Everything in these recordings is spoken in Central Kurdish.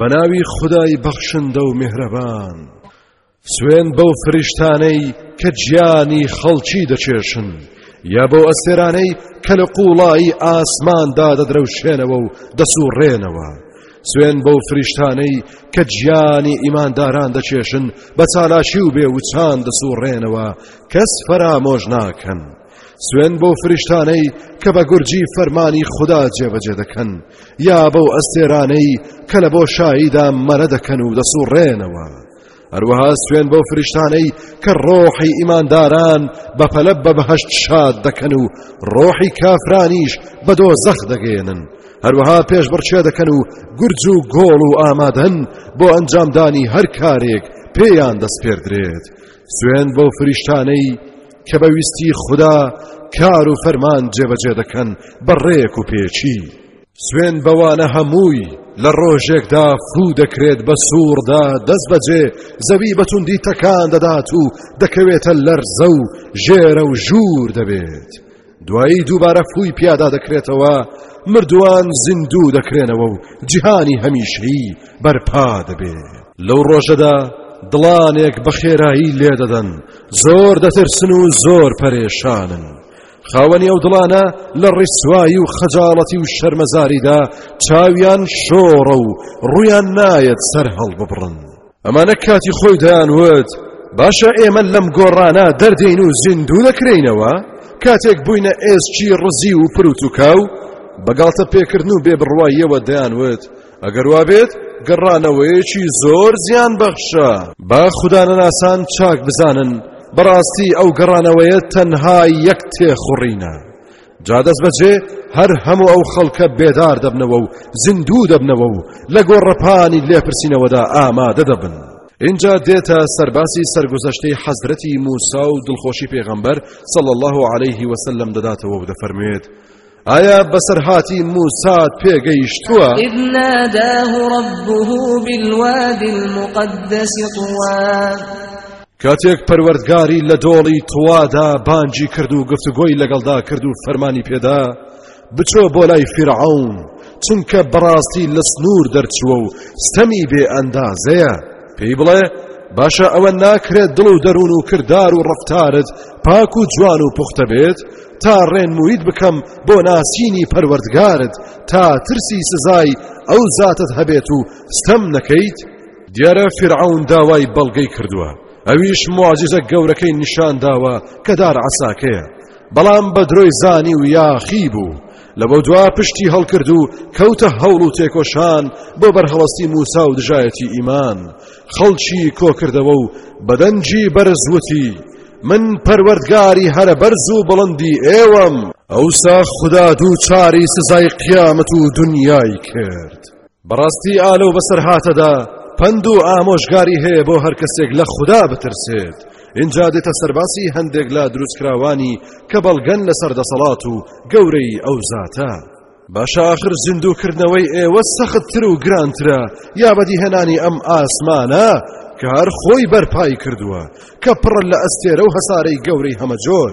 بەناوی خدای بەخشندە و میهرەبان سوێن بەو فریشتانەی کە گیانی خەڵکی دەچێشن یا بۆ ئەستێرانەی کە لە قوڵایی ئاسماندا دەدرەوشێنەوە و دەسوڕێنەوە سوێن بەو فریشتانەی کە گیانی ئیمانداران دەچێشن بە چالاشی و بێ وچان دەسوڕێنەوە کەس فەرامۆش ناکەن. سوێن بۆ فریشتانەی کە بە گورجی فەرمانی خوددا جێبەجێ دەکەن یا بەو ئەستێرانەی کە لە بۆ شاییدا مەرە دەکەن و دەسوڕێنەوە هەروەها سوێن بۆ فریشتانەی کە ڕۆحی ئیمانداران بەپەلە بە بەهشت شاد دەکەن و ڕۆحی کافرانیش بە دۆ زەخ دەگەێنن هەروەها پێش بڕچێ دەکەن و گورج و گۆڵ و ئامادەن بۆ ئەنجامدانی هەر کارێک پێیان دەستپێردرێت سوێن بۆ فریشتانەی کە بە ویستی خودا کار و فەرمان جێبەجێ دەکەن بە ڕێک و پێچی سوێن بەوانە هەمووی لە ڕۆژێکدا فوو دەکرێت بە سووردا دەست بەجێ زەوی بەتوندی تەکان دەدات و دەکەوێتە لەرزە و ژێرە و ژوور دەبێت دوایی دووبارە فووی پیادا دەکرێتەوە مردووان زیندوو دەکرێنەوە و جیهانی هەمیشەی بەرپا دەبێت لەو ڕۆژەدا دڵانێک بە خێرایی لێدەدەن زۆر دەترسن و زۆر پەرێشانن خاوەنی ئەو دڵانە لە ڕیسوایی و خەجاڵەتی و شەرمەزاریدا چاویان شۆڕە و ڕویان نایەت سەر هەڵببڕن ئەمانە کاتی خۆی دەیان وت باشە ئێمە لەم گۆڕانە دەردەین و زیندوو دەکرینەوە کاتێک بووینە ئێسکی ڕزی و پروتوکا و بەگاڵتە پێکردن و بێ بڕواییەوە دەیان وت ئەگەر وابێت گەڕانەوەیەکی زۆر زیان بەخشە با خوددانەناسان چاک بزانن بەڕاستی ئەو گەڕانەوەیە تەنها یەک تێخوڕینە جا دەستبەجێ هەر هەموو ئەو خەڵکە بێدار دەبنەوە و زیندوو دەبنەوە و لە گۆڕەپانی لێپرسینەوەدا ئامادە دەبن اینجا دێتە سەرباسی سەرگوزەشتەی حەزرەتی موسا و دڵخۆشی پێغەمبەر صڵ الله عليه وسلم دەداتەوە و دەفەرموێت ئایا بەسەرهاتی موسا پێگەیشتووە إذ ناداه ربه بالوادي المقدس طوى کاتێک پەروەردگاری لە دۆڵی توادا بانجی کرد و گفتوگۆی لەگەڵدا کرد و فەرمانی پێدا بچۆ بۆ لای فیرعون چونکە بەڕاستی لە سنوور دەرچووە و ستەمی بێ ئەندازەیە پێی بڵێ باشە ئەوە ناکرێت دڵ و دەروون و کردار و ڕفتارت پاک و جوان و پوختە بێت تا ڕێنمویت بکەم بۆ ناسینی پەروەردگارت تا ترسی سزای ئەو زاتت هەبێت و ستەم نەکەیت دیارە فیرعەون داوای بەڵگەی کردووە ئەویش معجزە گەورەکەی نیشان داوە کە دار عەساکەیە بەڵام بە درۆی زانی و یاخی بوو لەبە دوا پشتی هەڵکرد و کەوتە هەوڵ و تێکۆشان بۆ بەرهەڵستی موسا و دژایەتی ئیمان خەڵکی کۆکردەوە و بەدەنجی بەرزوتی من پەروەردگاری هەرە بەرز و بڵندی ئێوەم ئەوسا خدا دوو چاری سزای قیامەت و دنیای کرد. بەڕاستی ئا لەو بەسەرهاتەدا پەند و ئامۆژگاری هەیە بۆ هەر کەسێک لە خودا بترسێت اینجا دێتە سەرباسی هەندێک لە دروستکراوانی کە بەڵگەن لەسەر دەسەڵات و گەورەی ئەو زاتە باشە آخر زیندووکردنەوەی ئێوە سەختتر و گرانترە یا بەدیهێنانی ئەم ئاسمانە کە هەر خۆی بەرپای کردووە کە پڕە لە ئەستێرە و هەسارەی گەورەی هەمەجۆر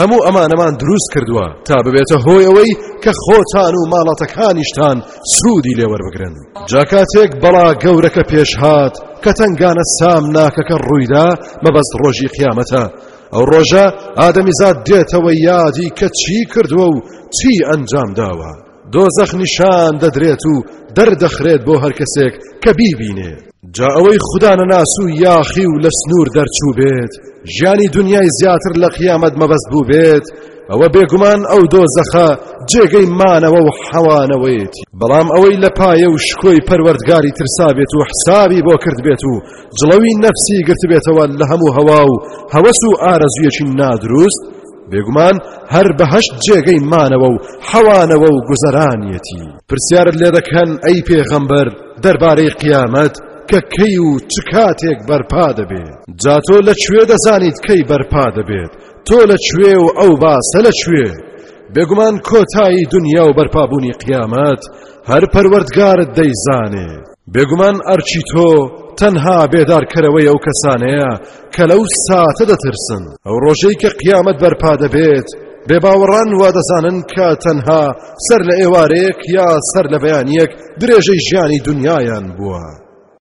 هەموو ئەمانەمان دروست کردووە تا ببێتە هۆی ئەوەی کە خۆتان و ماڵاتەکانیشتان سوودی لێوەربگرن جاکاتێک بەڵا گەورەکە پێشهات کە تەنگانە سام ناکەکە ڕوویدا مەبەست ڕۆژی قیامەتە ئەو ڕۆژە ئادەمیزاد دێتەوە یادی کە چی کردووە و چی ئەنجام داوە دۆزەخ نیشان دەدرێت و دەردەخرێت بۆ هەر کەسێک کە بیبینێت جا ئەوەی خوددا نەناس و یاخی و لە سنوور دەرچوو بێت ژیانی دنیای زیاتر لە قیامەت مەبەست بوو بێت ئەوە بێگومان ئەو دۆزەخە جێگەی مانەوە و حەوانەوەیەتی بەڵام ئەوەی لە پایە و شکۆی پەروەردگاری ترسابێت و حسابی بۆ کرد بێت و جڵەوی نەفسی گرتبێتەوە لە هەموو هەوا و هەوەس و ئارەزویەکی نادروست بێگومان هەر بە هەشت جێگەی مانەوە و حەوانەوە و گوزەرانیەتی پرسیارت لێ دەکەن ئەی پێغەمبەر دەربارەی قیامەت کە کەی و چ کاتێک بەرپا دەبێت جا تۆ لە کوێ دەزانیت کەی بەرپا دەبێت تۆ لە کوێ و ئەو باسە لە کوێ بێگومان کۆتایی دنیا و بەرپابوونی قیامەت هەر پەروەردگارت دەیزانێت بێگومان ئەرکی تۆ تەنها بێدارکەرەوەی ئەو کەسانەیە کە لەو ساتە دەترسن ئەو ڕۆژەی کە قیامەت بەرپا دەبێت بێباوەڕان وا دەزانن کە تەنها سەر لە ئێوارەیەک یا سەر لە بەیانیەک درێژەی ژیانی دنیایان بووە